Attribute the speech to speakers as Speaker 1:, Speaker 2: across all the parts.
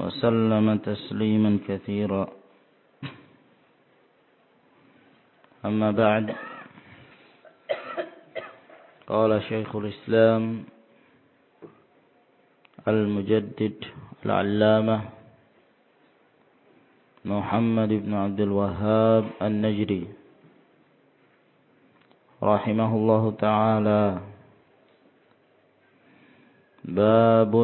Speaker 1: وسلم تسليما كثيرا. أما بعد قال شيخ الإسلام المجدد العلامة محمد بن عبد الوهاب النجري رحمه الله تعالى. باب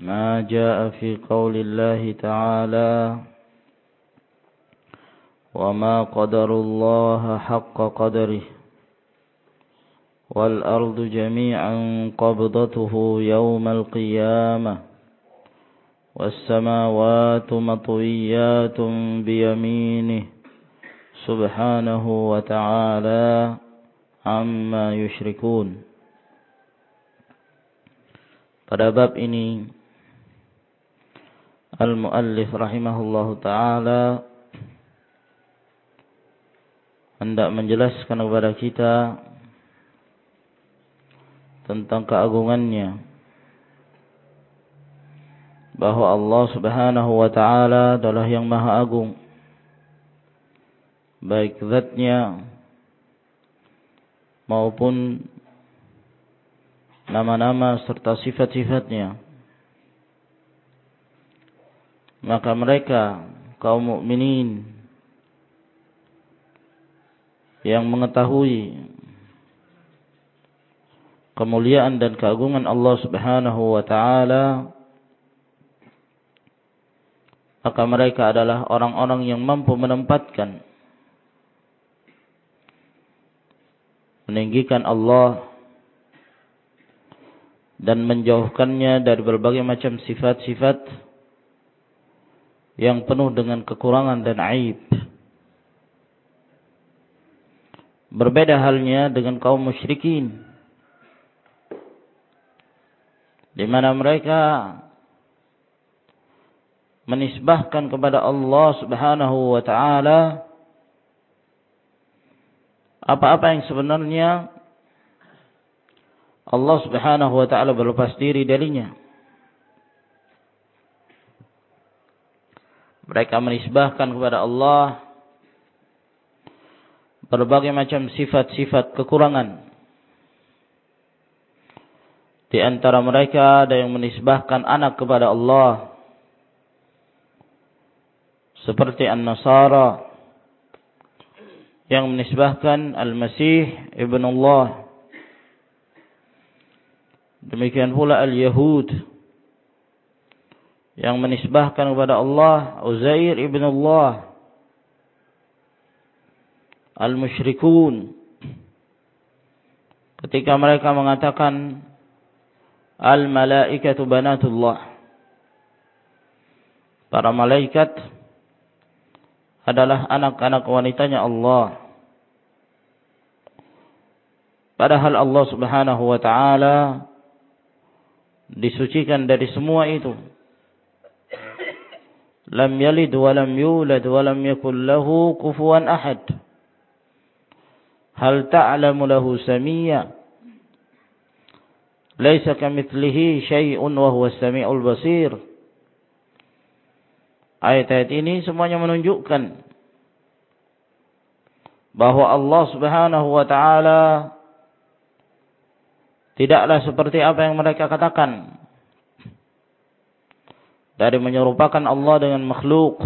Speaker 1: ما جاء في قول الله تعالى وما قدر الله حق قدره والأرض جميعا قبضته يوم القيامة والسماوات مطويات بيمينه سبحانه وتعالى عما يشركون. Pada bab ini Al-Muallif rahimahullahu taala hendak menjelaskan kepada kita tentang keagungannya. Bahwa Allah Subhanahu wa taala adalah yang maha agung. Baik zatnya maupun nama-nama serta sifat-sifatnya maka mereka kaum mukminin yang mengetahui kemuliaan dan keagungan Allah Subhanahu wa taala maka mereka adalah orang-orang yang mampu menempatkan meninggikan Allah dan menjauhkannya dari berbagai macam sifat-sifat yang penuh dengan kekurangan dan aib. Berbeda halnya dengan kaum musyrikin. Di mana mereka menisbahkan kepada Allah Subhanahu wa taala apa-apa yang sebenarnya Allah Subhanahu wa taala berlepas diri darinya. Mereka menisbahkan kepada Allah berbagai macam sifat-sifat kekurangan. Di antara mereka ada yang menisbahkan anak kepada Allah. Seperti An-Nasara yang menisbahkan Al-Masih Ibn Allah. Demikian pula Al-Yahud yang menisbahkan kepada Allah Uzair ibn Allah al-musyrikun. Ketika mereka mengatakan al-malaikatu banatullah para malaikat adalah anak-anak wanitanya Allah. Padahal Allah Subhanahu wa taala disucikan dari semua itu lam yalid wa lam yulad wa lam yakul lahu kufuwan ahad. Hal ta'lamu lahu samia? Laisa kamitslihi syai'un wa huwa as-sami'ul basir. Ayat-ayat ini semuanya menunjukkan bahwa Allah Subhanahu wa taala tidaklah seperti apa yang mereka katakan dari menyerupakan Allah dengan makhluk.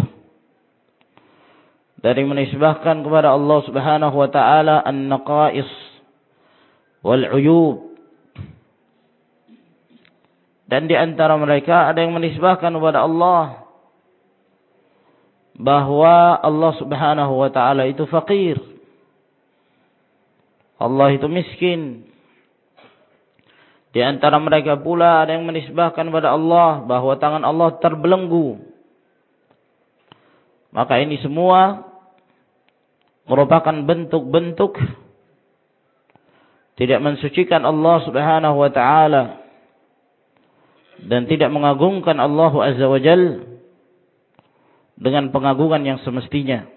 Speaker 1: Dari menisbahkan kepada Allah Subhanahu wa taala an-naqais wal uyub dan di antara mereka ada yang menisbahkan kepada Allah bahwa Allah Subhanahu wa taala itu fakir Allah itu miskin Di antara mereka pula ada yang menisbahkan kepada Allah bahwa tangan Allah terbelenggu. Maka ini semua merupakan bentuk-bentuk tidak mensucikan Allah Subhanahu wa taala dan tidak mengagungkan Allah Azza wa Jal dengan pengagungan yang semestinya.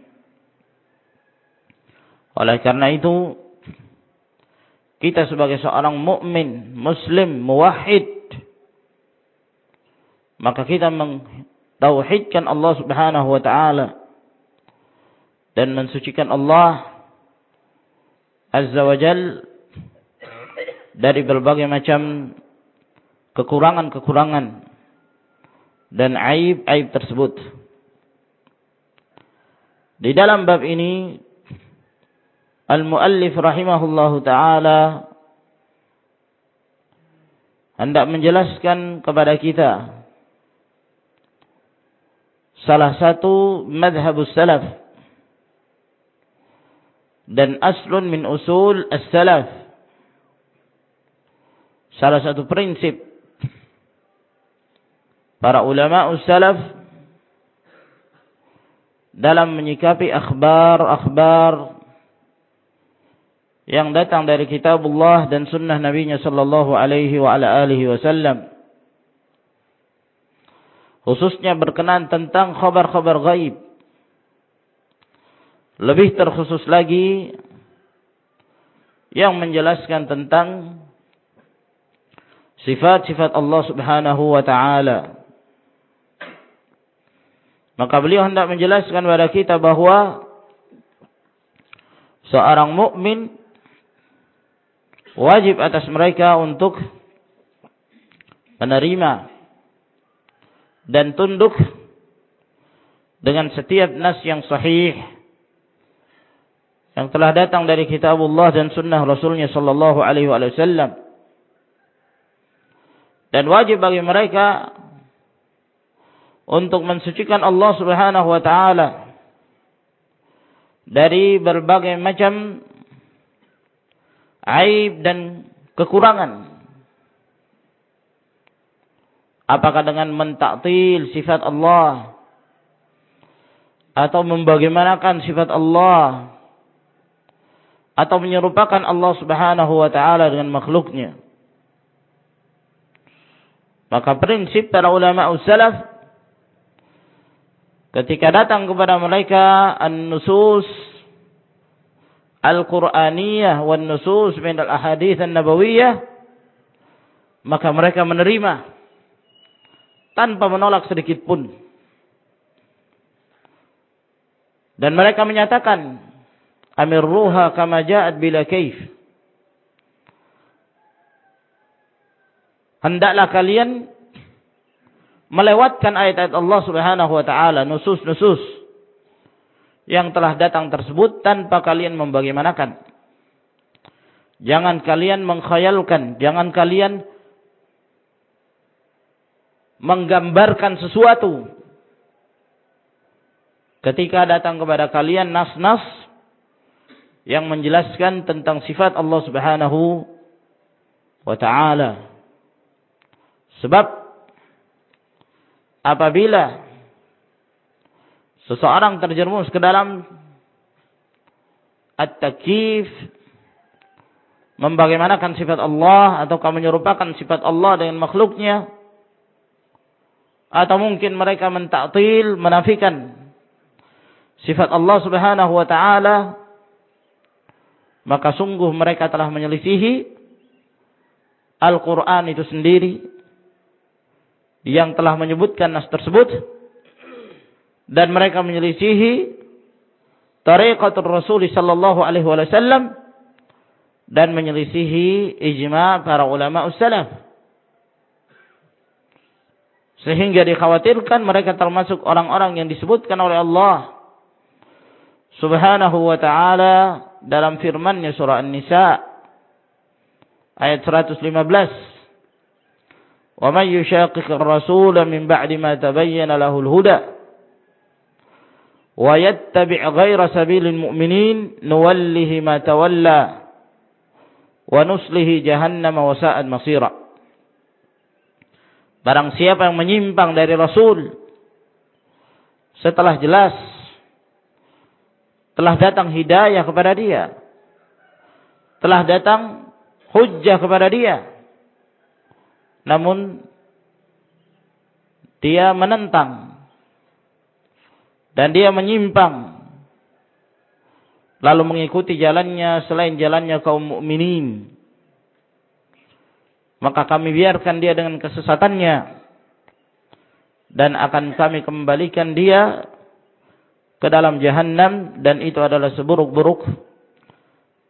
Speaker 1: Oleh karena itu kita sebagai seorang mukmin, muslim, muwahhid maka kita mentauhidkan Allah Subhanahu wa taala dan mensucikan Allah Azza wa Jal dari berbagai macam kekurangan-kekurangan dan aib-aib tersebut. Di dalam bab ini Al-Muallif rahimahullahu taala hendak menjelaskan kepada kita salah satu madhabus salaf dan aslun min usul as-salaf. Salah satu prinsip para ulama salaf dalam menyikapi akhbar-akhbar yang datang dari kitabullah dan sunnah nabinya sallallahu alaihi wa ala alihi wasallam. Khususnya berkenan tentang khabar-khabar gaib lebih terkhusus lagi yang menjelaskan tentang sifat-sifat Allah Subhanahu wa taala. Maka beliau hendak menjelaskan kepada kita bahwa seorang mukmin wajib atas mereka untuk menerima dan tunduk dengan setiap nas yang sahih yang telah datang dari kitabullah dan sunnah Rasulnya sallallahu alaihi wasallam. Dan wajib bagi mereka untuk mensucikan Allah Subhanahu wa taala dari berbagai macam aib dan kekurangan. Apakah dengan mentaktil sifat Allah atau membagaimanakan sifat Allah atau menyerupakan Allah Subhanahu wa taala dengan makhluknya. Maka prinsip para ulama salaf ketika datang kepada mereka an-nusus Al-Qur'aniyah wan nusus min al-ahadits an-nabawiyah maka mereka menerima tanpa menolak sedikit pun. Dan mereka menyatakan amir ruha kama ja'at bila kaif. Hendaklah kalian melewatkan ayat-ayat Allah Subhanahu wa taala, nusus-nusus yang telah datang tersebut tanpa kalian membagaimanakan. Jangan kalian mengkhayalkan, jangan kalian menggambarkan sesuatu. Ketika datang kepada kalian nas-nas yang menjelaskan tentang sifat Allah Subhanahu wa taala. Sebab apabila seseorang terjerumus ke dalam at-takif membagaimanakan sifat Allah ataukah menyerupakan sifat Allah dengan makhluknya atau mungkin mereka mentaktil menafikan sifat Allah Subhanahu wa taala maka sungguh mereka telah menyelisihi Al-Qur'an itu sendiri yang telah menyebutkan nas tersebut dan mereka menyelisihi tariqatul Rasul sallallahu alaihi wasallam dan menyelisihi ijma' para ulama salaf. Sehingga dikhawatirkan mereka termasuk orang-orang yang disebutkan oleh Allah Subhanahu wa taala dalam firman-Nya surah An-Nisa ayat 115. Wa may yushaqiqir rasula ba'di ma tabayyana lahul huda ويتبع غير سبيل المؤمنين نوله ما تولى tawalla جهنم nuslihi jahannama. Barang siapa yang menyimpang dari Rasul setelah jelas telah datang hidayah kepada dia, telah datang hujjah kepada dia. Namun dia menentang dan dia menyimpang. Lalu mengikuti jalannya selain jalannya kaum mukminin. Maka kami biarkan dia dengan kesesatannya. Dan akan kami kembalikan dia ke dalam jahanam dan itu adalah seburuk-buruk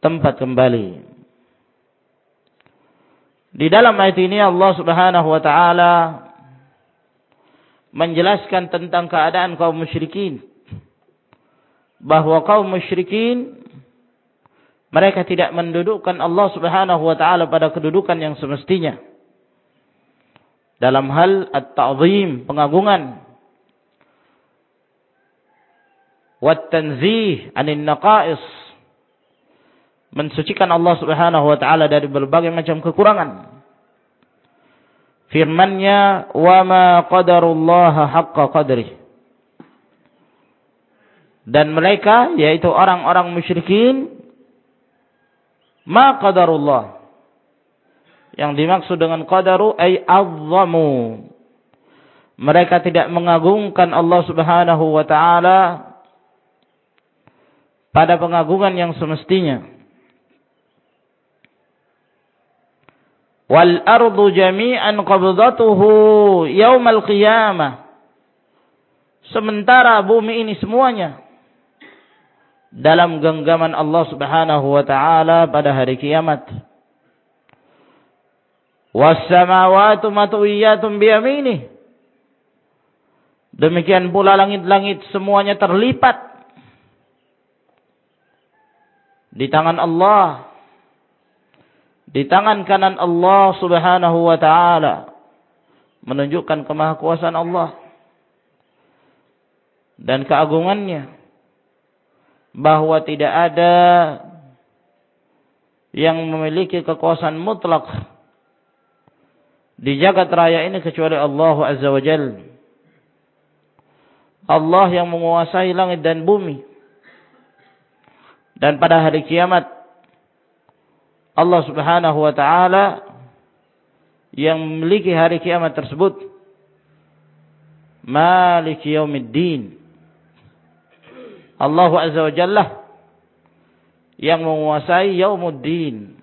Speaker 1: tempat kembali. Di dalam ayat ini Allah Subhanahu wa taala menjelaskan tentang keadaan kaum musyrikin bahwa kaum musyrikin mereka tidak mendudukkan Allah Subhanahu wa taala pada kedudukan yang semestinya. Dalam hal at-ta'zim, pengagungan. Wat tanzih 'anil naqais. Mensucikan Allah Subhanahu wa taala dari berbagai macam kekurangan. Firman-Nya, "Wa ma qadarullaha haqqa qadrih." Dan mereka yaitu orang-orang musyrikin Ma qadarullah. Yang dimaksud dengan qadaru ay azzamu. Mereka tidak mengagungkan Allah Subhanahu wa taala pada pengagungan yang semestinya. Wal ardu jami'an qabdatuhu yaumal qiyamah. Sementara bumi ini semuanya dalam genggaman Allah Subhanahu wa taala pada hari kiamat. Was samawati matwiyatun. Demikian pula langit-langit semuanya terlipat di tangan Allah. Di tangan kanan Allah Subhanahu wa taala menunjukkan kemahakuasaan Allah dan keagungannya bahwa tidak ada yang memiliki kekuasaan mutlak di jagat raya ini kecuali Allah Azza wa Jal. Allah yang menguasai langit dan bumi. Dan pada hari kiamat Allah Subhanahu wa taala yang memiliki hari kiamat tersebut Malik Yaumiddin Allah Azza wa Jalla yang menguasai yaumuddin.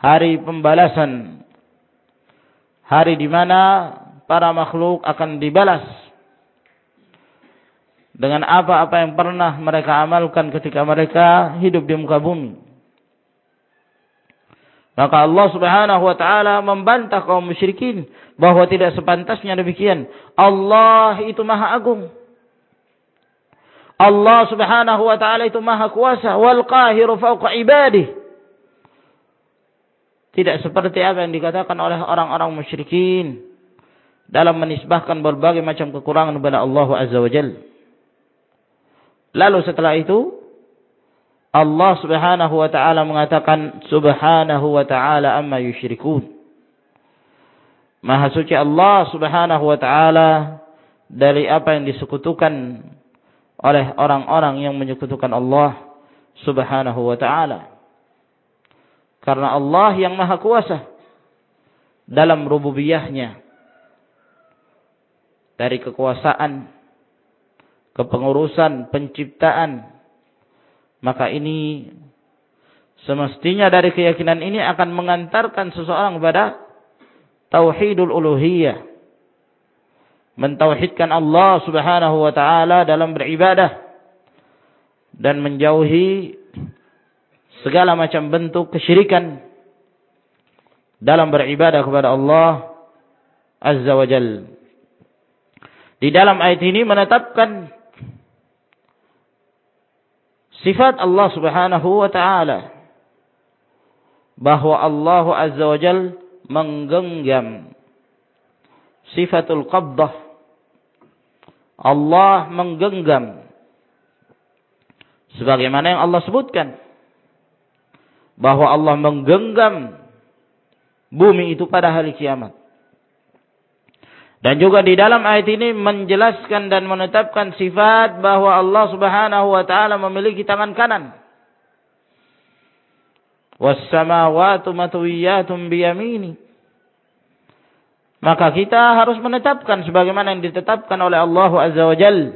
Speaker 1: Hari pembalasan. Hari di mana para makhluk akan dibalas dengan apa-apa yang pernah mereka amalkan ketika mereka hidup di muka bumi. Maka Allah Subhanahu wa taala membantah kaum musyrikin bahwa tidak sepantasnya demikian. Allah itu Maha Agung. Allah Subhanahu wa taala itu maha kuasa wal qahiru fawqa ibadih. Tidak seperti apa yang dikatakan oleh orang-orang musyrikin dalam menisbahkan berbagai macam kekurangan kepada Allah Azza wa Jalla. Lalu setelah itu Allah Subhanahu wa taala mengatakan subhanahu wa taala amma yusyrikun. Maha suci Allah Subhanahu wa taala dari apa yang disekutukan oleh orang-orang yang menyekutukan Allah Subhanahu wa taala. Karena Allah yang Maha Kuasa dalam rububiyahnya dari kekuasaan, kepengurusan, penciptaan, maka ini semestinya dari keyakinan ini akan mengantarkan seseorang kepada tauhidul uluhiyah mentauhidkan Allah Subhanahu wa taala dalam beribadah dan menjauhi segala macam bentuk kesyirikan dalam beribadah kepada Allah Azza wa Jal. Di dalam ayat ini menetapkan sifat Allah Subhanahu wa taala. Bahwa Allah Azza wa Jal menggenggam sifatul qabdah. Allah menggenggam. Sebagaimana yang Allah sebutkan. Bahwa Allah menggenggam bumi itu pada hari kiamat Dan juga di dalam ayat ini menjelaskan dan menetapkan sifat bahwa Allah Subhanahu wa taala memiliki tangan kanan. Was-samawati matwiyatun biyamini. Maka kita harus menetapkan sebagaimana yang ditetapkan oleh Allah Azza wa Jal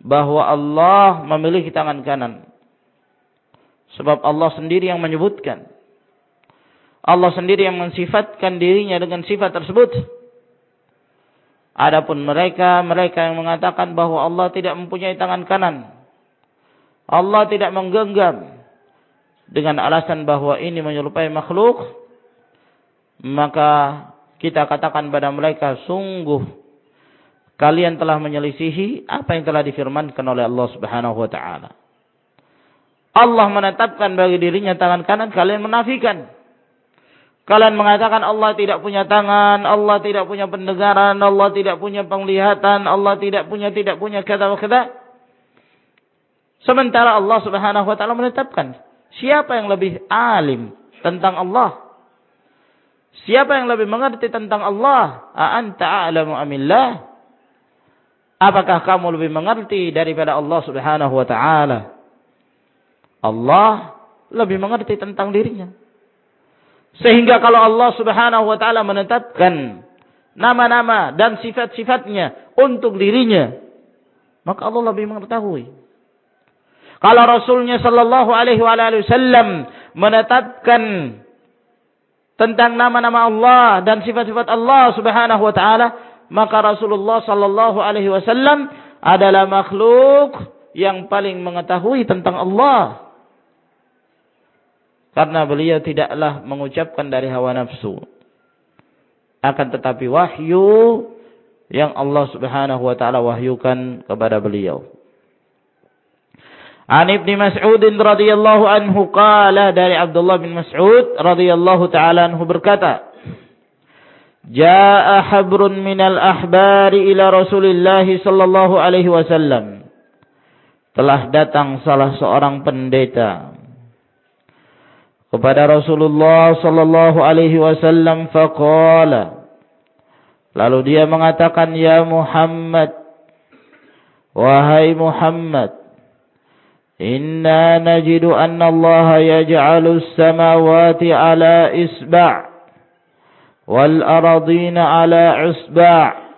Speaker 1: bahwa Allah memiliki tangan kanan. Sebab Allah sendiri yang menyebutkan. Allah sendiri yang mensifatkan dirinya dengan sifat tersebut. Adapun mereka, mereka yang mengatakan bahwa Allah tidak mempunyai tangan kanan. Allah tidak menggenggam dengan alasan bahwa ini menyerupai makhluk, maka kita katakan pada mereka sungguh kalian telah menyelisihi apa yang telah difirmankan oleh Allah Subhanahu wa taala. Allah menetapkan bagi dirinya tangan kanan, kalian menafikan. Kalian mengatakan Allah tidak punya tangan, Allah tidak punya pendengaran, Allah tidak punya penglihatan, Allah tidak punya tidak punya kata kata. Sementara Allah Subhanahu wa taala menetapkan Siapa yang lebih alim tentang Allah? Siapa yang lebih mengerti tentang Allah? A'anta a'lamu amillah? Apakah kamu lebih mengerti daripada Allah Subhanahu wa taala? Allah lebih mengerti tentang dirinya. Sehingga kalau Allah Subhanahu wa taala menetapkan nama-nama dan sifat-sifatnya untuk dirinya, maka Allah lebih mengetahui. Kalau Rasulnya Shallallahu Alaihi Wasallam menetapkan tentang nama-nama Allah dan sifat-sifat Allah Subhanahu Wa Taala, maka Rasulullah Shallallahu Alaihi Wasallam adalah makhluk yang paling mengetahui tentang Allah. Karena beliau tidaklah mengucapkan dari hawa nafsu. Akan tetapi wahyu yang Allah Subhanahu wa taala wahyukan kepada beliau. An Ibnu Mas'ud radhiyallahu anhu qala dari Abdullah bin Mas'ud radhiyallahu taala anhu berkata Jaa habrun minal ahbari ila Rasulillah sallallahu alaihi wasallam Telah datang salah seorang pendeta kepada Rasulullah sallallahu alaihi wasallam faqala Lalu dia mengatakan ya Muhammad wahai Muhammad inna najidu anna Allah yaj'alu as-samawati ala isba' wal aradina ala isba'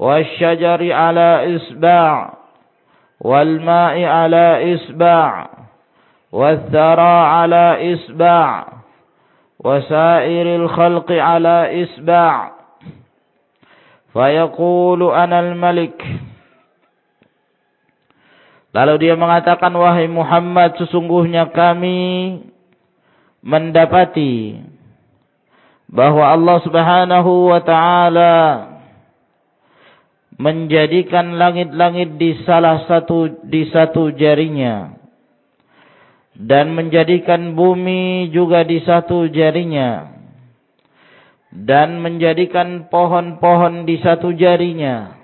Speaker 1: والشجر على إسباع والماء على إسباع والثرى على إسبع وسائر الخلق على إسبع فيقول أنا الملك Lalu dia mengatakan, wahai Muhammad, sesungguhnya kami mendapati bahwa Allah subhanahu wa ta'ala menjadikan langit-langit di salah satu di satu jarinya dan menjadikan bumi juga di satu jarinya. Dan menjadikan pohon-pohon di satu jarinya.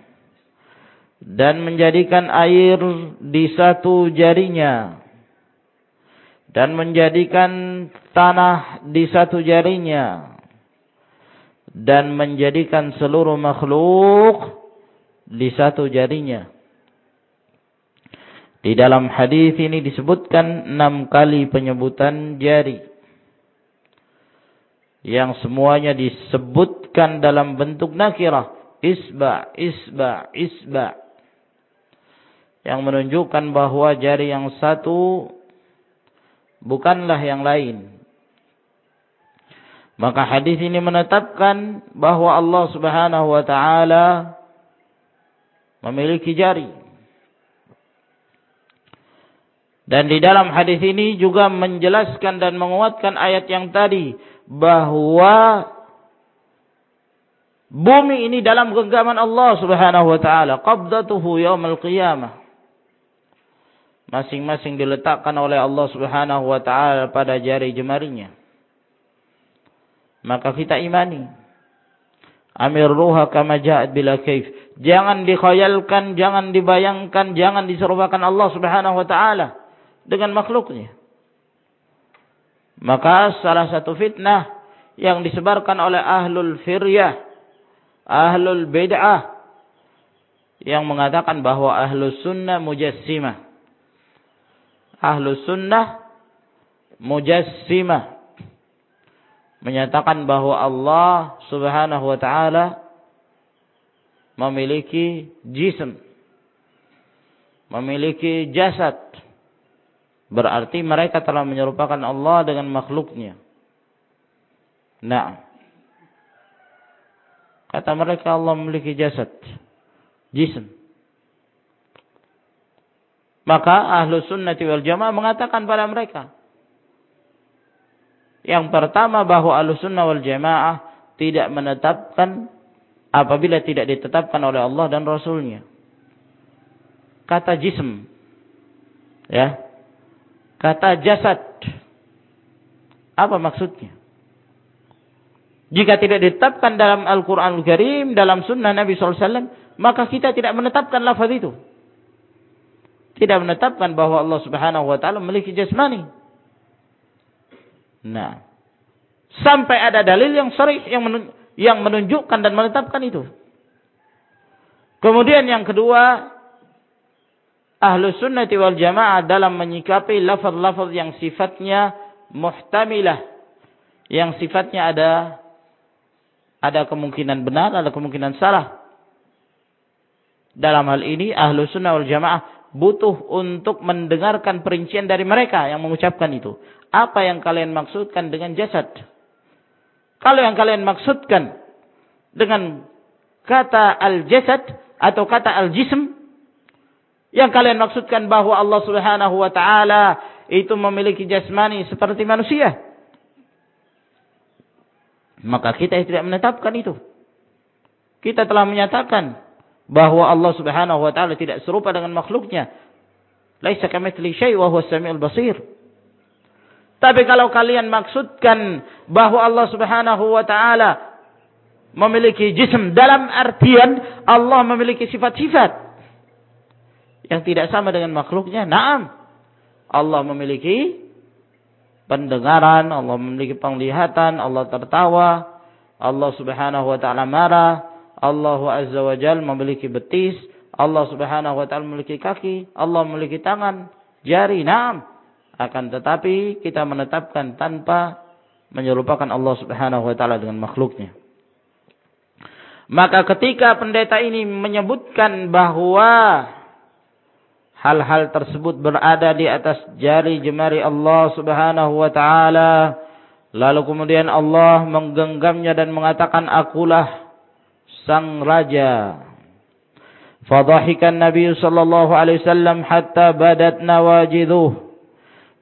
Speaker 1: Dan menjadikan air di satu jarinya. Dan menjadikan tanah di satu jarinya. Dan menjadikan seluruh makhluk di satu jarinya. Di dalam hadis ini disebutkan enam kali penyebutan jari. Yang semuanya disebutkan dalam bentuk nakirah. Isba, isba, isba yang menunjukkan bahwa jari yang satu bukanlah yang lain. Maka hadis ini menetapkan bahwa Allah Subhanahu wa taala memiliki jari. Dan di dalam hadis ini juga menjelaskan dan menguatkan ayat yang tadi bahwa bumi ini dalam genggaman Allah Subhanahu wa taala, qabdatuhu yaumil qiyamah masing-masing diletakkan oleh Allah Subhanahu wa taala pada jari jemarinya. Maka kita imani. Amir ruha kama ja'at bila kaif. Jangan dikhayalkan, jangan dibayangkan, jangan diserupakan Allah Subhanahu wa taala dengan makhluknya. Maka salah satu fitnah yang disebarkan oleh ahlul firyah ahlul bid'ah yang mengatakan bahwa ahlus sunnah mujassimah. Ahlus sunnah mujassimah. Menyatakan bahwa Allah subhanahu wa ta'ala memiliki jism. Memiliki jasad. Berarti mereka telah menyerupakan Allah dengan makhluknya. Nah. Kata mereka Allah memiliki jasad. Jism. Maka ahlu sunnati wal jamaah mengatakan pada mereka. Yang pertama bahwa ahlu sunnah wal jamaah tidak menetapkan apabila tidak ditetapkan oleh Allah dan Rasulnya. Kata jism. Ya. Kata jasad. Apa maksudnya? Jika tidak ditetapkan dalam Al-Quran Al-Karim, dalam sunnah Nabi SAW, maka kita tidak menetapkan lafaz itu. Tidak menetapkan bahwa Allah Subhanahu wa taala memiliki jasmani. Nah, sampai ada dalil yang sharih yang menunjukkan dan menetapkan itu. Kemudian yang kedua, ahlu sunnati wal jamaah dalam menyikapi lafaz-lafaz yang sifatnya muhtamilah. Yang sifatnya ada ada kemungkinan benar, ada kemungkinan salah. Dalam hal ini ahlu sunnah wal jamaah butuh untuk mendengarkan perincian dari mereka yang mengucapkan itu. Apa yang kalian maksudkan dengan jasad? Kalau yang kalian maksudkan dengan kata al-jasad atau kata al-jism, yang kalian maksudkan bahwa Allah Subhanahu wa taala itu memiliki jasmani seperti manusia. Maka kita tidak menetapkan itu. Kita telah menyatakan bahwa Allah Subhanahu wa taala tidak serupa dengan makhluknya. Laisa kamitsli syai' wa huwa samiul basir. Tapi kalau kalian maksudkan bahwa Allah Subhanahu wa taala memiliki jism dalam artian Allah memiliki sifat-sifat yang tidak sama dengan makhluknya, na'am. Allah memiliki pendengaran, Allah memiliki penglihatan, Allah tertawa, Allah Subhanahu wa taala marah, Allah Azza wa Jal memiliki betis, Allah Subhanahu wa taala memiliki kaki, Allah memiliki tangan, jari, naam. Akan tetapi kita menetapkan tanpa menyerupakan Allah Subhanahu wa taala dengan makhluknya. Maka ketika pendeta ini menyebutkan bahwa hal-hal tersebut berada di atas jari jemari Allah Subhanahu wa taala, lalu kemudian Allah menggenggamnya dan mengatakan akulah sang raja. Fadhahikan Nabi sallallahu alaihi wasallam hatta badat nawajiduh.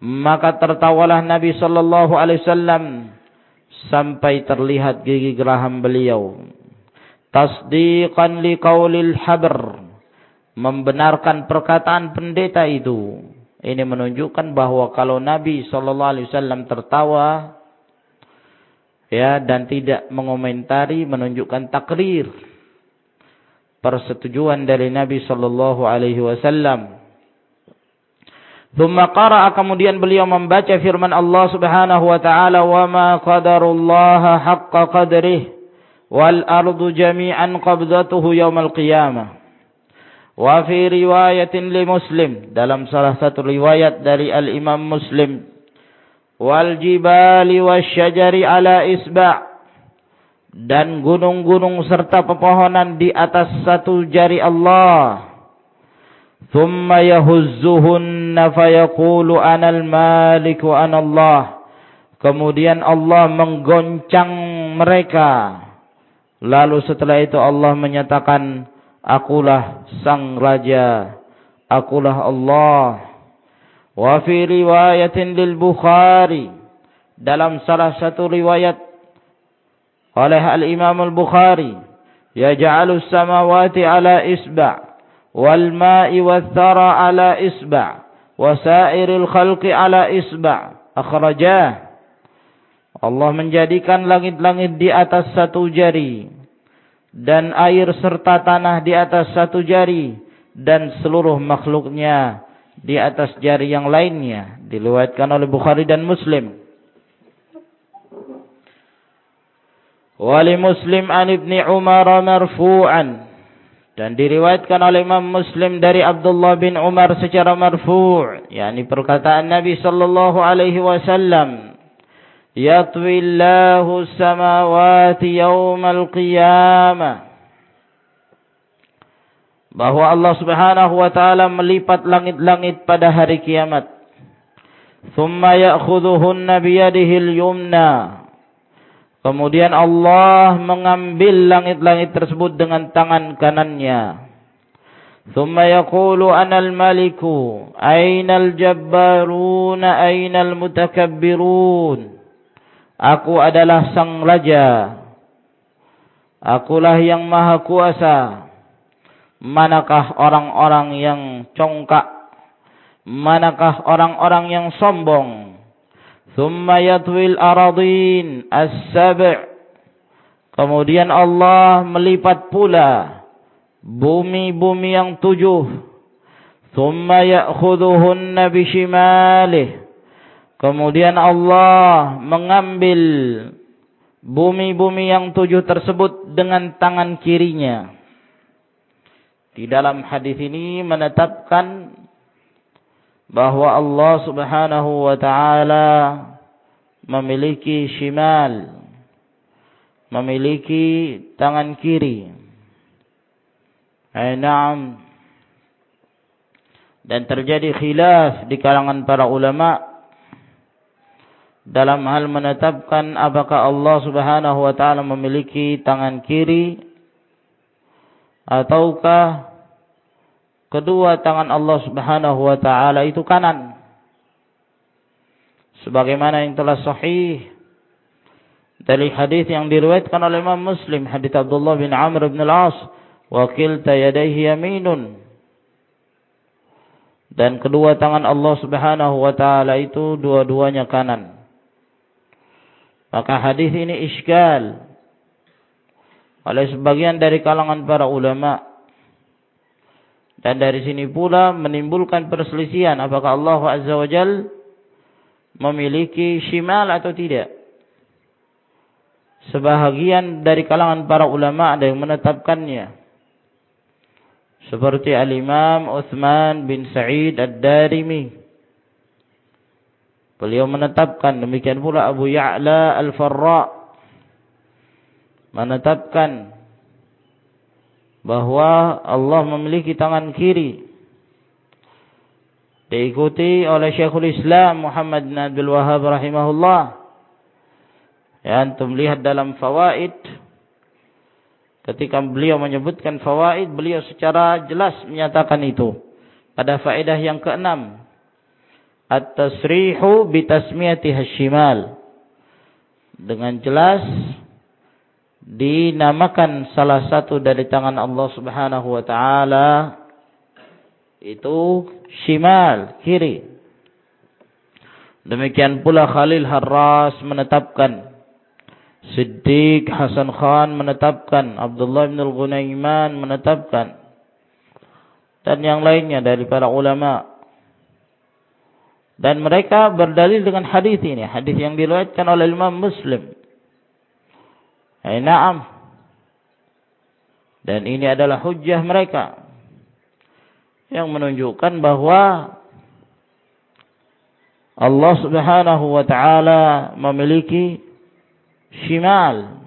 Speaker 1: Maka tertawalah Nabi sallallahu alaihi wasallam sampai terlihat gigi geraham beliau. Tasdiqan liqaulil habr. Membenarkan perkataan pendeta itu. Ini menunjukkan bahwa kalau Nabi sallallahu alaihi wasallam tertawa ya dan tidak mengomentari menunjukkan takrir persetujuan dari Nabi sallallahu alaihi wasallam. Thumma qara'a kemudian beliau membaca firman Allah Subhanahu wa taala wa ma qadarullaha haqqa qadrih wal ardu jami'an qabdatuhu yaumal qiyamah. Wa fi riwayatin li Muslim dalam salah satu riwayat dari Al Imam Muslim wal jibali wasyajari ala isba' dan gunung-gunung serta pepohonan di atas satu jari Allah. Thumma yahuzzuhunna fayaqulu anal malik wa anallah. Kemudian Allah menggoncang mereka. Lalu setelah itu Allah menyatakan, Akulah sang raja. Akulah Allah. Wa fi riwayatin lil Bukhari dalam salah satu riwayat oleh al-Imam al-Bukhari yaj'alu samawati ala isba' wal ma'i wath thara ala isba' wa sa'iril khalqi ala isba' akhrajah Allah menjadikan langit-langit di atas satu jari dan air serta tanah di atas satu jari dan seluruh makhluknya di atas jari yang lainnya diriwayatkan oleh Bukhari dan Muslim. Wali Muslim an Ibni Umar marfu'an dan diriwayatkan oleh Imam Muslim dari Abdullah bin Umar secara marfu' yakni perkataan Nabi sallallahu alaihi wasallam yatwi Allahu samawati yaumal qiyamah bahwa Allah Subhanahu wa taala melipat langit-langit pada hari kiamat. Thumma ya'khudhuhunna biyadihi al-yumna. Kemudian Allah mengambil langit-langit tersebut dengan tangan kanannya. Thumma yaqulu ana al-maliku, aina al-jabbarun, aina al-mutakabbirun. Aku adalah sang raja. Akulah yang maha kuasa. Manakah orang-orang yang congkak? Manakah orang-orang yang sombong? Thumma yatwil aradin as-sab' kemudian Allah melipat pula bumi-bumi yang tujuh. Thumma ya'khudhuhunna bishimalih kemudian Allah mengambil bumi-bumi yang tujuh tersebut dengan tangan kirinya. Di dalam hadis ini menetapkan bahwa Allah Subhanahu wa taala memiliki shimal memiliki tangan kiri. Ainam dan terjadi khilaf di kalangan para ulama dalam hal menetapkan apakah Allah Subhanahu wa taala memiliki tangan kiri ataukah kedua tangan Allah Subhanahu wa taala itu kanan. Sebagaimana yang telah sahih dari hadis yang diriwayatkan oleh Imam Muslim hadis Abdullah bin Amr bin Al-As wa yaminun. Dan kedua tangan Allah Subhanahu wa taala itu dua-duanya kanan maka hadis ini iskal. Oleh sebagian dari kalangan para ulama. Dan dari sini pula menimbulkan perselisihan apakah Allah Azza wa Jal memiliki shimal atau tidak. Sebahagian dari kalangan para ulama ada yang menetapkannya. Seperti al-imam Uthman bin Sa'id ad-Darimi beliau menetapkan demikian pula Abu Ya'la al-Farra menetapkan bahwa Allah memiliki tangan kiri. Diikuti oleh Syekhul Islam Muhammad bin Abdul Wahab rahimahullah. Ya antum lihat dalam fawaid ketika beliau menyebutkan fawaid beliau secara jelas menyatakan itu. Pada faedah yang keenam at-tasrihu bi tasmiyati hasyimal dengan jelas dinamakan salah satu dari tangan Allah Subhanahu wa taala itu shimal kiri. Demikian pula Khalil Harras menetapkan Siddiq Hasan Khan menetapkan Abdullah bin Al-Ghunaiman menetapkan dan yang lainnya dari para ulama dan mereka berdalil dengan hadis ini hadis yang diriwayatkan oleh Imam Muslim Hai na'am. Dan ini adalah hujjah mereka. Yang menunjukkan bahwa Allah subhanahu wa ta'ala memiliki shimal.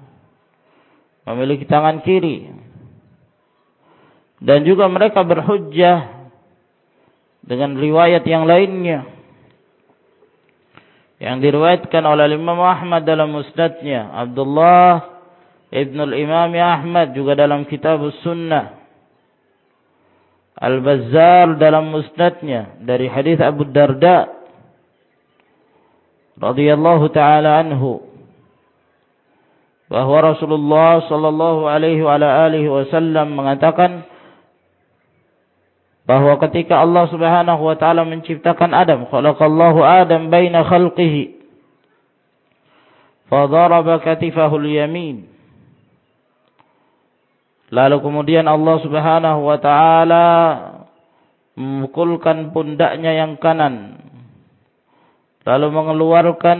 Speaker 1: Memiliki tangan kiri. Dan juga mereka berhujjah dengan riwayat yang lainnya. Yang diriwayatkan oleh Imam Ahmad dalam musnadnya. Abdullah Ibn al-Imam Ahmad juga dalam kitab sunnah. Al-Bazzar dalam musnadnya dari hadis Abu Darda radhiyallahu taala anhu bahwa Rasulullah sallallahu alaihi wa alihi wasallam mengatakan bahwa ketika Allah Subhanahu wa taala menciptakan Adam, khalaqallahu Adam baina khalqihi. Fadaraba katifahu al-yamin. Lalu kemudian Allah Subhanahu wa taala memukulkan pundaknya yang kanan. Lalu mengeluarkan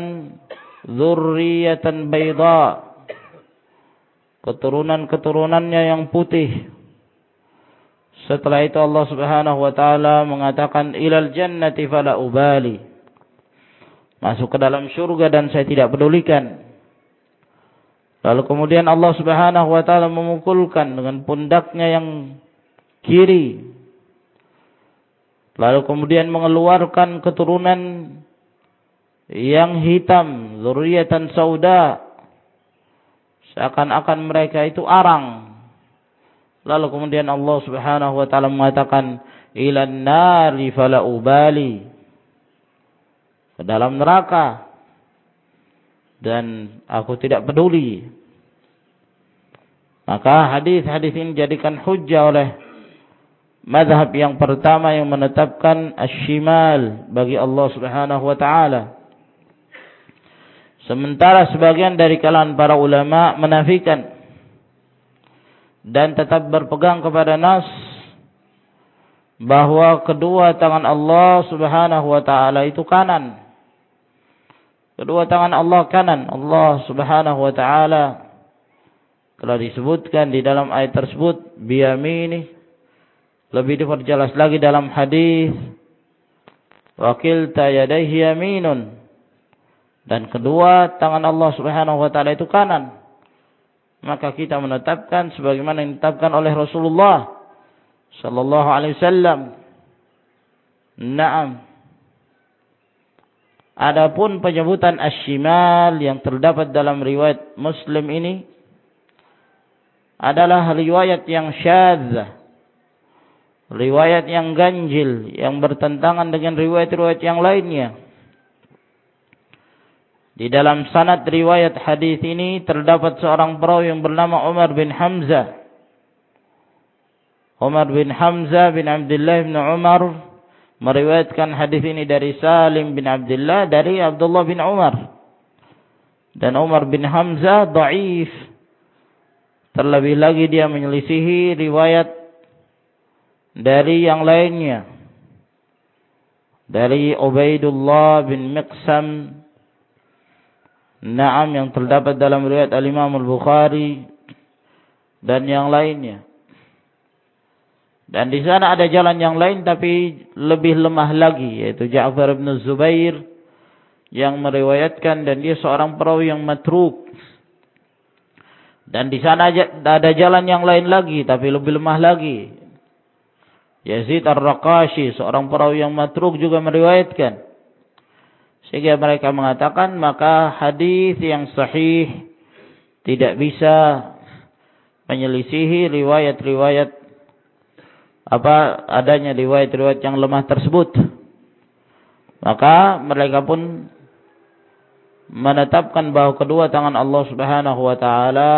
Speaker 1: zurriyatan bayda. keturunan-keturunannya yang putih. Setelah itu Allah Subhanahu wa taala mengatakan ilal jannati fala ubali. Masuk ke dalam surga dan saya tidak pedulikan. Lalu kemudian Allah Subhanahu wa taala memukulkan dengan pundaknya yang kiri. Lalu kemudian mengeluarkan keturunan yang hitam, zuriyatan sauda. Seakan-akan mereka itu arang. Lalu kemudian Allah Subhanahu wa taala mengatakan ilan nari fala ubali. Ke dalam neraka. Dan aku tidak peduli. Maka hadis-hadis ini jadikan hujjah oleh madhab yang pertama yang menetapkan asyimal bagi Allah Subhanahu wa taala. Sementara sebagian dari kalangan para ulama menafikan dan tetap berpegang kepada nas bahwa kedua tangan Allah Subhanahu wa taala itu kanan. Kedua tangan Allah kanan. Allah Subhanahu wa taala telah disebutkan di dalam ayat tersebut biyamini lebih diperjelas lagi dalam hadis wakil tayadaihi yaminun dan kedua tangan Allah Subhanahu wa taala itu kanan maka kita menetapkan sebagaimana yang ditetapkan oleh Rasulullah sallallahu alaihi wasallam Naam Adapun penyebutan asyimal yang terdapat dalam riwayat Muslim ini adalah riwayat yang syadzah. Riwayat yang ganjil yang bertentangan dengan riwayat-riwayat yang lainnya. Di dalam sanad riwayat hadis ini terdapat seorang perawi yang bernama Umar bin Hamzah. Umar bin Hamzah bin Abdullah bin Umar meriwayatkan hadis ini dari Salim bin Abdullah dari Abdullah bin Umar. Dan Umar bin Hamzah dhaif. Terlebih lagi dia menyelisihi riwayat dari yang lainnya. Dari Ubaidullah bin Miqsam Naam yang terdapat dalam riwayat Al-Imam Al-Bukhari dan yang lainnya. Dan di sana ada jalan yang lain tapi lebih lemah lagi yaitu Ja'far bin Zubair yang meriwayatkan dan dia seorang perawi yang matruk. Dan di sana ada jalan yang lain lagi tapi lebih lemah lagi. Yazid Ar-Raqashi seorang perawi yang matruk juga meriwayatkan. Sehingga mereka mengatakan maka hadis yang sahih tidak bisa menyelisihi riwayat-riwayat apa adanya riwayat-riwayat yang lemah tersebut. Maka mereka pun menetapkan bahwa kedua tangan Allah Subhanahu wa taala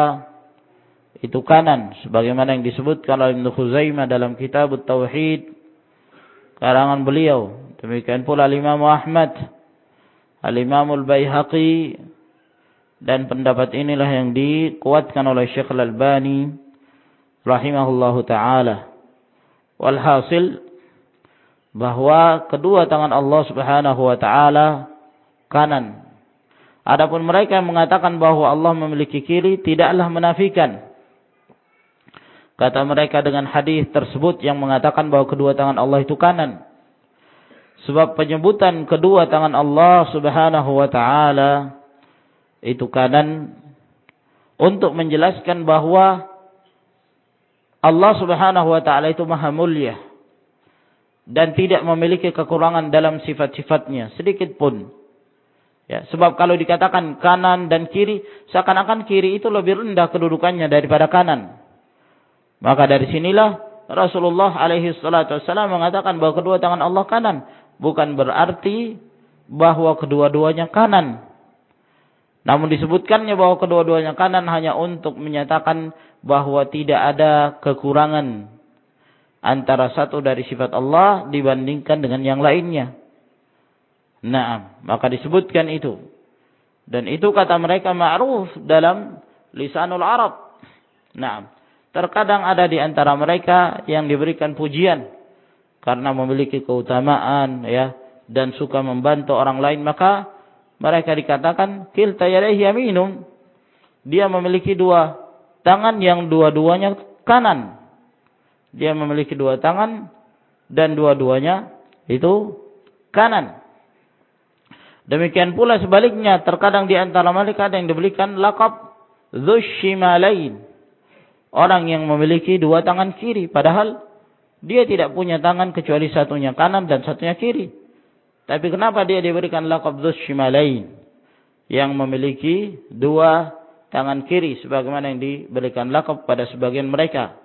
Speaker 1: itu kanan sebagaimana yang disebutkan oleh Ibnu Khuzaimah dalam kitab Tauhid karangan beliau. Demikian pula Imam Ahmad Al-Imamul Baihaqi dan pendapat inilah yang dikuatkan oleh Syekh Al-Albani rahimahullahu taala. Walhasil bahwa kedua tangan Allah Subhanahu wa taala kanan. Adapun mereka yang mengatakan bahwa Allah memiliki kiri tidaklah menafikan kata mereka dengan hadis tersebut yang mengatakan bahwa kedua tangan Allah itu kanan. Sebab penyebutan kedua tangan Allah subhanahu wa ta'ala itu kanan untuk menjelaskan bahwa Allah subhanahu wa ta'ala itu maha mulia dan tidak memiliki kekurangan dalam sifat-sifatnya sedikit pun. Ya, sebab kalau dikatakan kanan dan kiri, seakan-akan kiri itu lebih rendah kedudukannya daripada kanan. Maka dari sinilah Rasulullah alaihi salatu wasallam mengatakan bahwa kedua tangan Allah kanan bukan berarti bahwa kedua-duanya kanan. Namun disebutkannya bahwa kedua-duanya kanan hanya untuk menyatakan bahwa tidak ada kekurangan antara satu dari sifat Allah dibandingkan dengan yang lainnya. Nah, maka disebutkan itu. Dan itu kata mereka ma'ruf dalam lisanul Arab. Nah, terkadang ada di antara mereka yang diberikan pujian karena memiliki keutamaan ya dan suka membantu orang lain maka mereka dikatakan yaminum dia memiliki dua tangan yang dua-duanya kanan. Dia memiliki dua tangan dan dua-duanya itu kanan. Demikian pula sebaliknya, terkadang di antara mereka ada yang diberikan lakab Zushimalain. Orang yang memiliki dua tangan kiri. Padahal dia tidak punya tangan kecuali satunya kanan dan satunya kiri. Tapi kenapa dia diberikan lakab Zushimalain? Yang memiliki dua tangan kiri. Sebagaimana yang diberikan lakab pada sebagian mereka.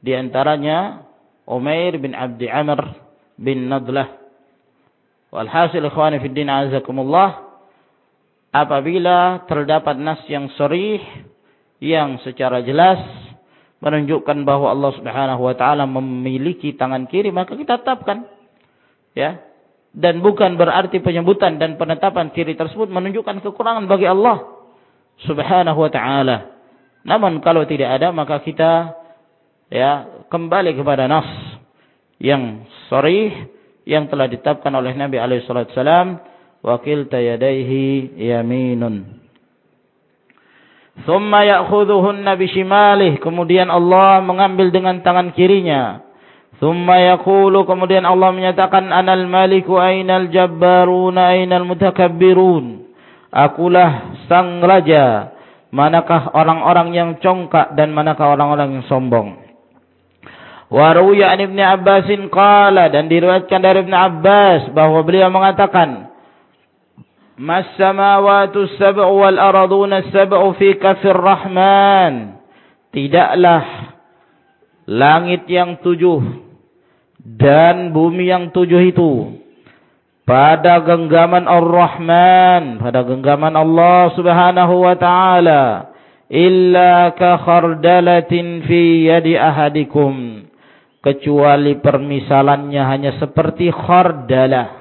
Speaker 1: Di antaranya Umair bin Abdi Amr bin Nadlah Walhasil ikhwani fi din azakumullah apabila terdapat nas yang sharih yang secara jelas menunjukkan bahwa Allah Subhanahu wa taala memiliki tangan kiri maka kita tetapkan ya. Dan bukan berarti penyebutan dan penetapan kiri tersebut menunjukkan kekurangan bagi Allah Subhanahu wa taala. Namun kalau tidak ada maka kita ya kembali kepada nas yang sharih yang telah ditetapkan oleh Nabi alaihi salatu wasallam wakil tayadaihi yaminun Thumma ya'khudhuhunna bishimalih. Kemudian Allah mengambil dengan tangan kirinya. Thumma yaqulu. Kemudian Allah menyatakan anal maliku ainal jabbaruna ainal mutakabbirun. Akulah sang raja. Manakah orang-orang yang congkak dan manakah orang-orang yang sombong? Wa ruwiya an Ibnu Abbasin qala. Dan diriwayatkan dari Ibnu Abbas bahwa beliau mengatakan Samawati sab'u wal arduna sab'u fi kafir rahman Tidaklah langit yang tujuh dan bumi yang tujuh itu pada genggaman Ar-Rahman, pada genggaman Allah Subhanahu wa taala. Illa ka khardalatin fi yadi ahadikum. Kecuali permisalannya hanya seperti khardalah.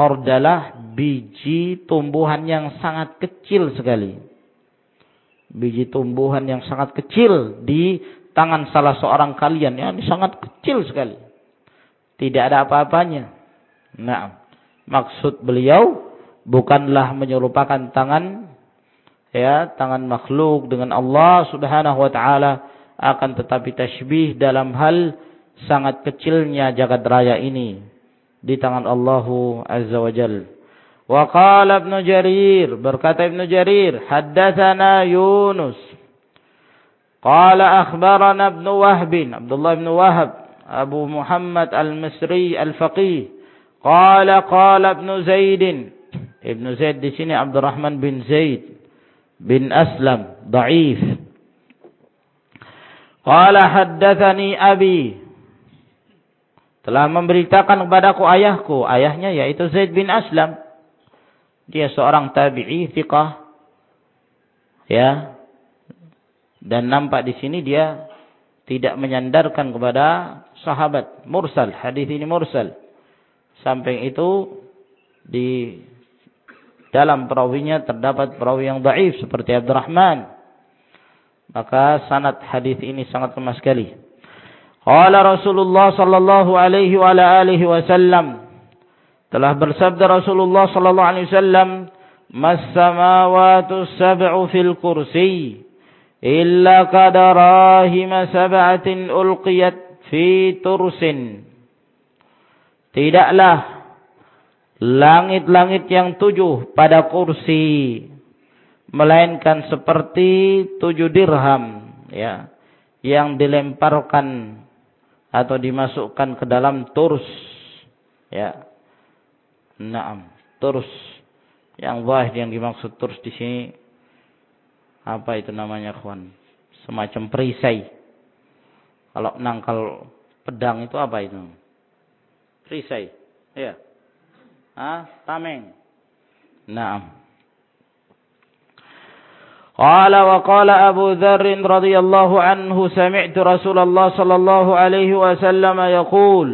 Speaker 1: Khardalah biji tumbuhan yang sangat kecil sekali. Biji tumbuhan yang sangat kecil di tangan salah seorang kalian ya, ini sangat kecil sekali. Tidak ada apa-apanya. Nah, maksud beliau bukanlah menyerupakan tangan ya, tangan makhluk dengan Allah Subhanahu wa taala akan tetapi tasbih dalam hal sangat kecilnya jagat raya ini di tangan Allah Azza wa Jal. Wa qala Ibnu Jarir berkata Ibnu Jarir haddatsana Yunus qala akhbarana Ibnu Wahb Abdullah bin Wahab Abu Muhammad Al-Misri Al-Faqih qala qala Ibnu Zaid Ibnu Zaid di sini Abdurrahman bin Zaid bin Aslam dhaif Qala haddatsani abi. Telah memberitakan kepadaku ayahku. Ayahnya yaitu Zaid bin Aslam. Dia seorang tabi'i thiqah. Ya. Dan nampak di sini dia tidak menyandarkan kepada sahabat mursal. Hadis ini mursal. Samping itu di dalam perawinya terdapat perawi yang dhaif seperti Abdurrahman maka sanad hadis ini sangat lemah sekali. Qala Rasulullah sallallahu alaihi wa ala alihi wasallam telah bersabda Rasulullah sallallahu alaihi wasallam mas samawati sab'u fil kursi illa kadarahim sab'atin ulqiyat fi tursin. Tidaklah langit-langit yang tujuh pada kursi melainkan seperti tujuh dirham ya yang dilemparkan atau dimasukkan ke dalam turs ya. Naam. Turs yang wahid yang dimaksud turs di sini apa itu namanya kawan? Semacam perisai. Kalau nangkal pedang itu apa itu? Perisai. Ya. Ah tameng. Naam قال وقال أبو ذر رضي الله عنه سمعت رسول الله صلى الله عليه وسلم يقول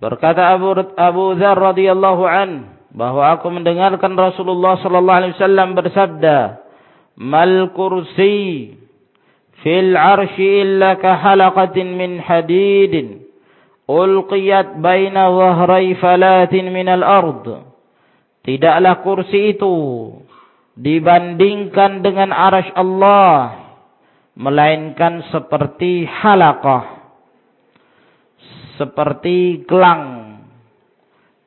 Speaker 1: berkata Abu Abu Dzar radhiyallahu an bahwa aku mendengarkan Rasulullah sallallahu alaihi wasallam bersabda mal kursi fil arsy illa ka halaqatin min hadidin ulqiyat baina dhahrai falatin min al ard tidaklah kursi itu dibandingkan dengan arash Allah melainkan seperti halaqah seperti gelang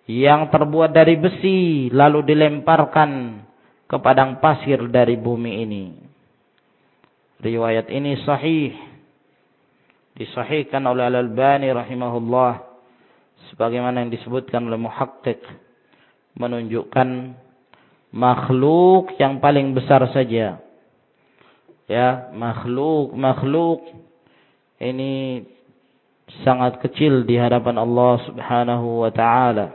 Speaker 1: yang terbuat dari besi lalu dilemparkan ke padang pasir dari bumi ini. Riwayat ini sahih. Disahihkan oleh Al-Albani rahimahullah sebagaimana yang disebutkan oleh muhakkik menunjukkan makhluk yang paling besar saja. Ya, makhluk makhluk ini sangat kecil di hadapan Allah Subhanahu wa taala.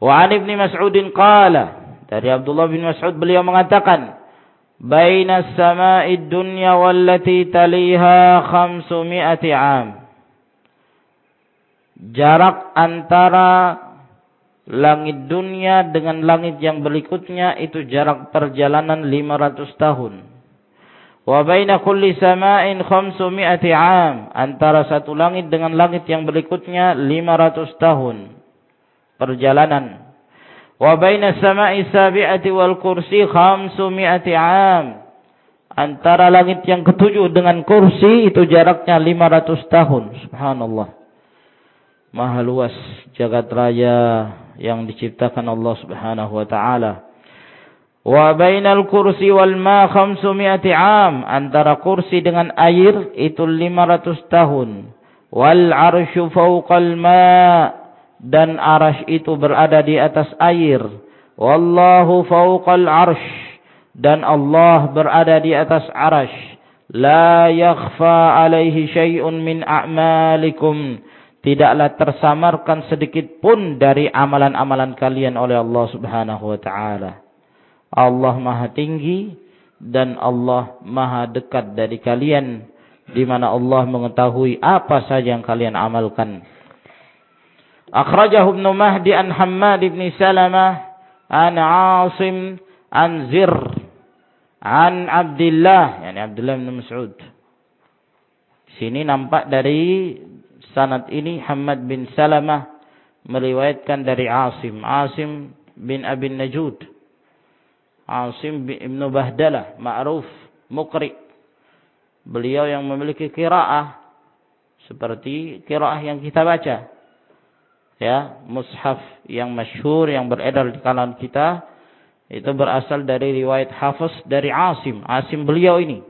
Speaker 1: Wa an Ibnu Mas'ud qala dari Abdullah bin Mas'ud beliau mengatakan baina as-sama'i dunya wallati taliha 500 'am jarak antara langit dunia dengan langit yang berikutnya itu jarak perjalanan 500 tahun Wa baina kulli sama'in khamsumi'ati 'am. Antara satu langit dengan langit yang berikutnya 500 tahun perjalanan. Wa baina sama'i sabi'ati wal kursi khamsumi'ati 'am. Antara langit yang ketujuh dengan kursi itu jaraknya 500 tahun. Subhanallah. Maha luas jagat raya yang diciptakan Allah Subhanahu wa taala. Wa bainal kursi wal ma 500 am. Antara kursi dengan air itu 500 tahun. Wal arsyu fawqal ma. Dan arash itu berada di atas air. Wallahu fawqal arsh. Dan Allah berada di atas arash. La yakhfa alaihi syai'un min a'malikum. Tidaklah tersamarkan sedikit pun dari amalan-amalan kalian oleh Allah subhanahu wa ta'ala. Allah maha tinggi dan Allah maha dekat dari kalian di mana Allah mengetahui apa saja yang kalian amalkan. Akhrajahu Ibn Mahdi an Hammad ibn Salamah an Asim an Zir an Abdullah yani Abdullah bin Mas'ud. Sini nampak dari sanad ini Hamad bin Salamah meriwayatkan dari Asim, Asim bin Abi Najud. Asim bin Bahdalah, ma'ruf, mukri. Beliau yang memiliki kiraah seperti kiraah yang kita baca. Ya, mushaf yang masyhur yang beredar di kalangan kita itu berasal dari riwayat Hafiz dari Asim. Asim beliau ini.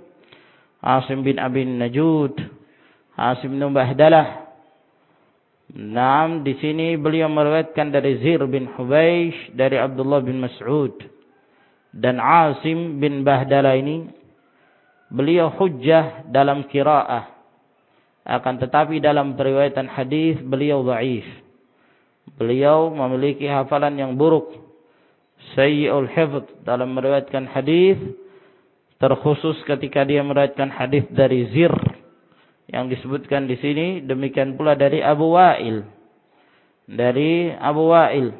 Speaker 1: Asim bin Abi Najud, Asim bin Bahdalah. Naam di sini beliau meriwayatkan dari Zir bin Hubeish dari Abdullah bin Mas'ud dan Asim bin Bahdala ini. Beliau hujjah dalam kiraah akan tetapi dalam periwayatan hadis beliau dhaif beliau memiliki hafalan yang buruk. Sayyi'ul hifz dalam meriwayatkan hadis terkhusus ketika dia meriwayatkan hadis dari Zir yang disebutkan di sini demikian pula dari Abu Wa'il dari Abu Wa'il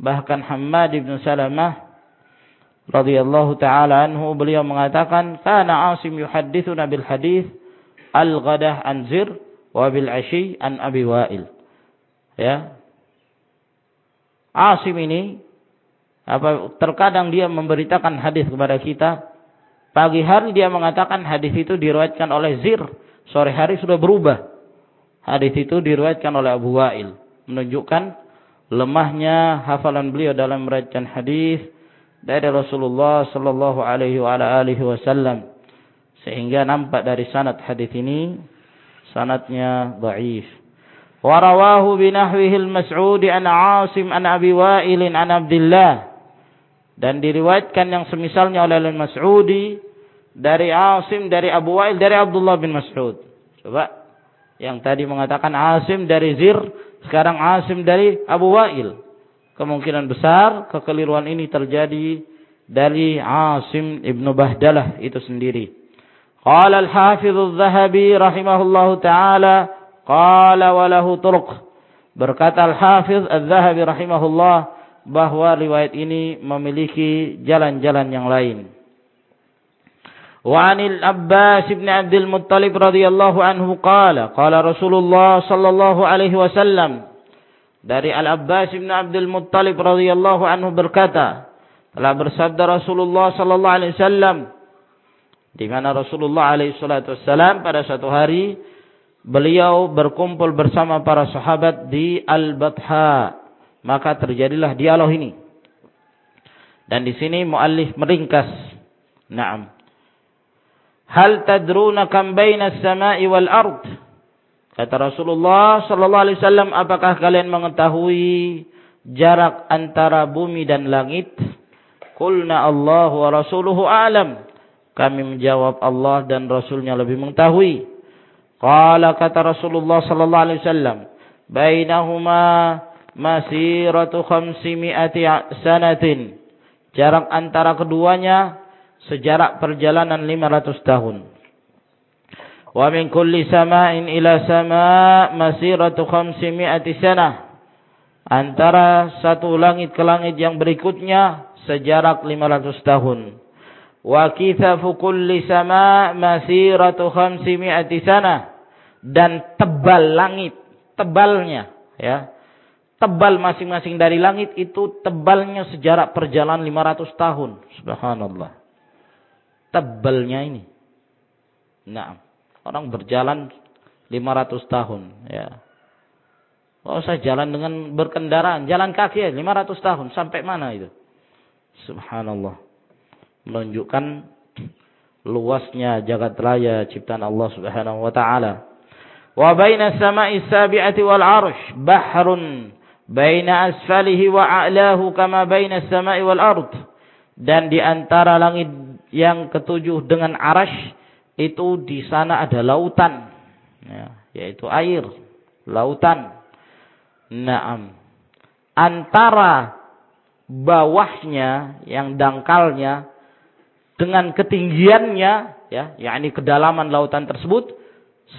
Speaker 1: bahkan Hammad bin Salamah radhiyallahu taala anhu beliau mengatakan kana Asim yuhadditsuna bil hadis al-ghadah an Zir wa bil ashi an Abi Wa'il. Ya. Asim ini apa terkadang dia memberitakan hadis kepada kita pagi hari dia mengatakan hadis itu diriwayatkan oleh Zir sore hari sudah berubah. Hadis itu diriwayatkan oleh Abu Wa'il. Menunjukkan lemahnya hafalan beliau dalam meriwayatkan hadis dari Rasulullah sallallahu alaihi wasallam. Sehingga nampak dari sanad hadis ini sanadnya dhaif. Wa rawahu bi al-mas'udi an 'Asim an Abi Wa'il an Abdullah dan diriwayatkan yang semisalnya oleh al-Mas'udi dari Asim dari Abu Wa'il dari Abdullah bin Mas'ud coba yang tadi mengatakan Asim dari Zir sekarang Asim dari Abu Wa'il kemungkinan besar kekeliruan ini terjadi dari Asim ibnu Bahdalah itu sendiri. Qala al-Hafiz al-Zahabi rahimahullahu taala qala wa lahu. Berkata al-Hafiz al-Zahabi rahimahullah bahwa riwayat ini memiliki jalan-jalan yang lain. Wa 'anil Abbas bin Abdul Muttalib radhiyallahu anhu qala qala Rasulullah sallallahu alaihi wasallam dari Al-Abbas bin Abdul Muttalib radhiyallahu anhu berkata, telah bersabda Rasulullah sallallahu alaihi wasallam, di mana Rasulullah alaihi salatu wassalam pada suatu hari beliau berkumpul bersama para sahabat di Al-Batha. Maka terjadilah dialog ini. Dan di sini muallif meringkas. Na'am hal tadruna kam baina as-sama'i wal ard? Kata Rasulullah sallallahu alaihi wasallam apakah kalian mengetahui jarak antara bumi dan langit? Qulna Allah wa rasuluhu a'lam. Kami menjawab Allah dan rasulnya lebih mengetahui. Qala kata Rasulullah sallallahu alaihi wasallam, "Bainahuma masiratu khamsimi'ati sanatin." Jarak antara keduanya sejarak perjalanan 500 tahun. Wa min kulli sama'in ila sama' masiratu khamsimi'ati sanah. Antara satu langit ke langit yang berikutnya sejarak 500 tahun. Wa kithafu kulli sama' masiratu khamsimi'ati sanah dan tebal langit, tebalnya ya. Tebal masing-masing dari langit itu tebalnya sejarak perjalanan 500 tahun. Subhanallah. Tebalnya ini. Nah, orang berjalan 500 tahun ya. Oh, saya jalan dengan berkendaraan, jalan kaki ya 500 tahun. Sampai mana itu? Subhanallah. Menunjukkan luasnya jagat raya ciptaan Allah Subhanahu wa taala. Wa baina samai sabi'ati wal arsh bahrun baina asfalihi wa a'lahu kama baina samai wal ard. Dan di antara langit yang ketujuh dengan arash itu di sana ada lautan. Ya, yaitu air, lautan. Naam. Antara bawahnya yang dangkalnya dengan ketinggiannya ya yakni kedalaman lautan tersebut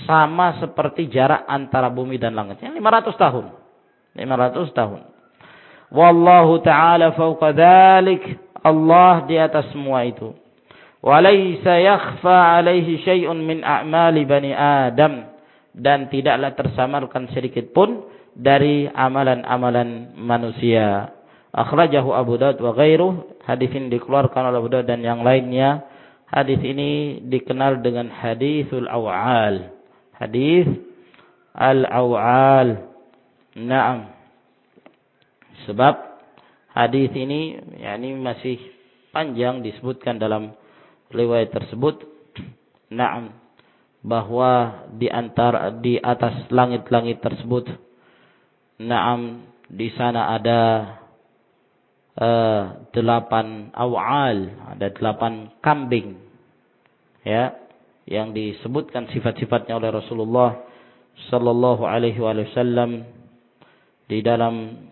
Speaker 1: sama seperti jarak antara bumi dan langit. Yang 500 tahun. 500 tahun. Wallahu ta'ala fauqa dhalik. Allah di atas semua itu. Walaysa yakhfa alaihi syai'un min a'mali bani Adam. Dan tidaklah tersamarkan sedikit pun dari amalan-amalan manusia. Akhrajahu Abu Daud wa ghairuh. Hadis ini dikeluarkan oleh Abu Daud dan yang lainnya. Hadis ini dikenal dengan hadithul awal hadis al-awal. Naam. Sebab hadis ini yakni masih panjang disebutkan dalam riwayat tersebut. Naam. Bahwa di antara di atas langit-langit tersebut Naam di sana ada uh, delapan awal, ada delapan kambing. Ya, yang disebutkan sifat-sifatnya oleh Rasulullah sallallahu alaihi wasallam di dalam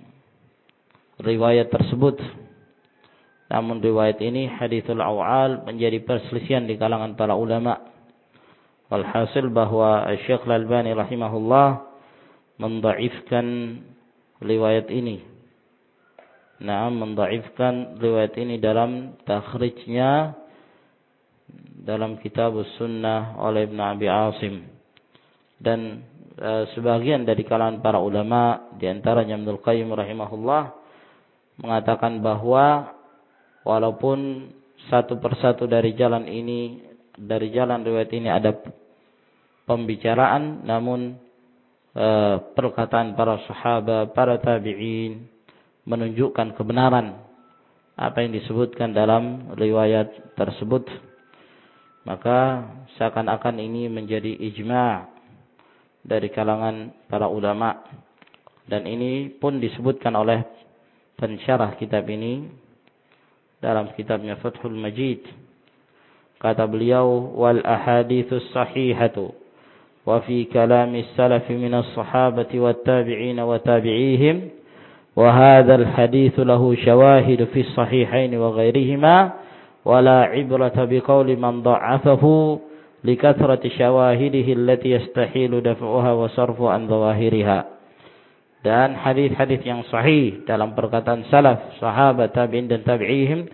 Speaker 1: riwayat tersebut. Namun riwayat ini hadithul awal menjadi perselisihan di kalangan para ulama. Walhasil bahwa Syekh Al-Albani rahimahullah mendaifkan riwayat ini. Nah, mendaifkan riwayat ini dalam takhrijnya dalam kitab sunnah oleh Ibn Abi Asim dan e, sebagian dari kalangan para ulama di antaranya Ibnu Qayyim rahimahullah mengatakan bahwa walaupun satu persatu dari jalan ini dari jalan riwayat ini ada pembicaraan namun e, perkataan para sahabat para tabi'in menunjukkan kebenaran apa yang disebutkan dalam riwayat tersebut. Maka seakan-akan ini menjadi ijma' dari kalangan para ulama. Dan ini pun disebutkan oleh pensyarah kitab ini dalam kitabnya Fathul Majid kata beliau wal ahaditsus sahihatu wa fi kalami salaf min as-sahabati wat tabi'in wa tabi'ihim wa hadha al hadith lahu shawahid fi as-sahihain wa ghairihima ولا عبرة بقول من ضعفه لكثرة شواهده التي يستحيل دفعها وصرف عن ظواهرها dan hadis-hadis yang sahih dalam perkataan salaf, sahabat, tabi'in dan tabi'ihim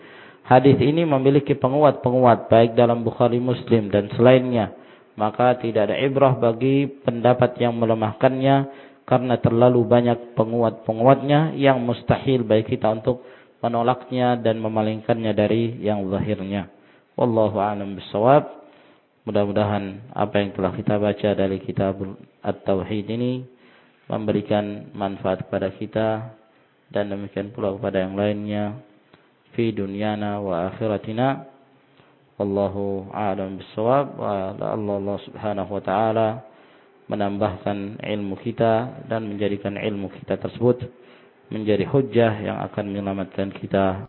Speaker 1: hadis ini memiliki penguat-penguat baik dalam Bukhari Muslim dan selainnya maka tidak ada ibrah bagi pendapat yang melemahkannya karena terlalu banyak penguat-penguatnya yang mustahil bagi kita untuk menolaknya dan memalingkannya dari yang zahirnya. Wallahu a'lam bissawab. Mudah-mudahan apa yang telah kita baca dari kitab At-Tauhid ini memberikan manfaat kepada kita dan demikian pula kepada yang lainnya fi dunyana wa akhiratina. Wallahu a'lam bissawab wa Allah Subhanahu wa taala menambahkan ilmu kita dan menjadikan ilmu kita tersebut menjadi hujjah yang akan menyelamatkan kita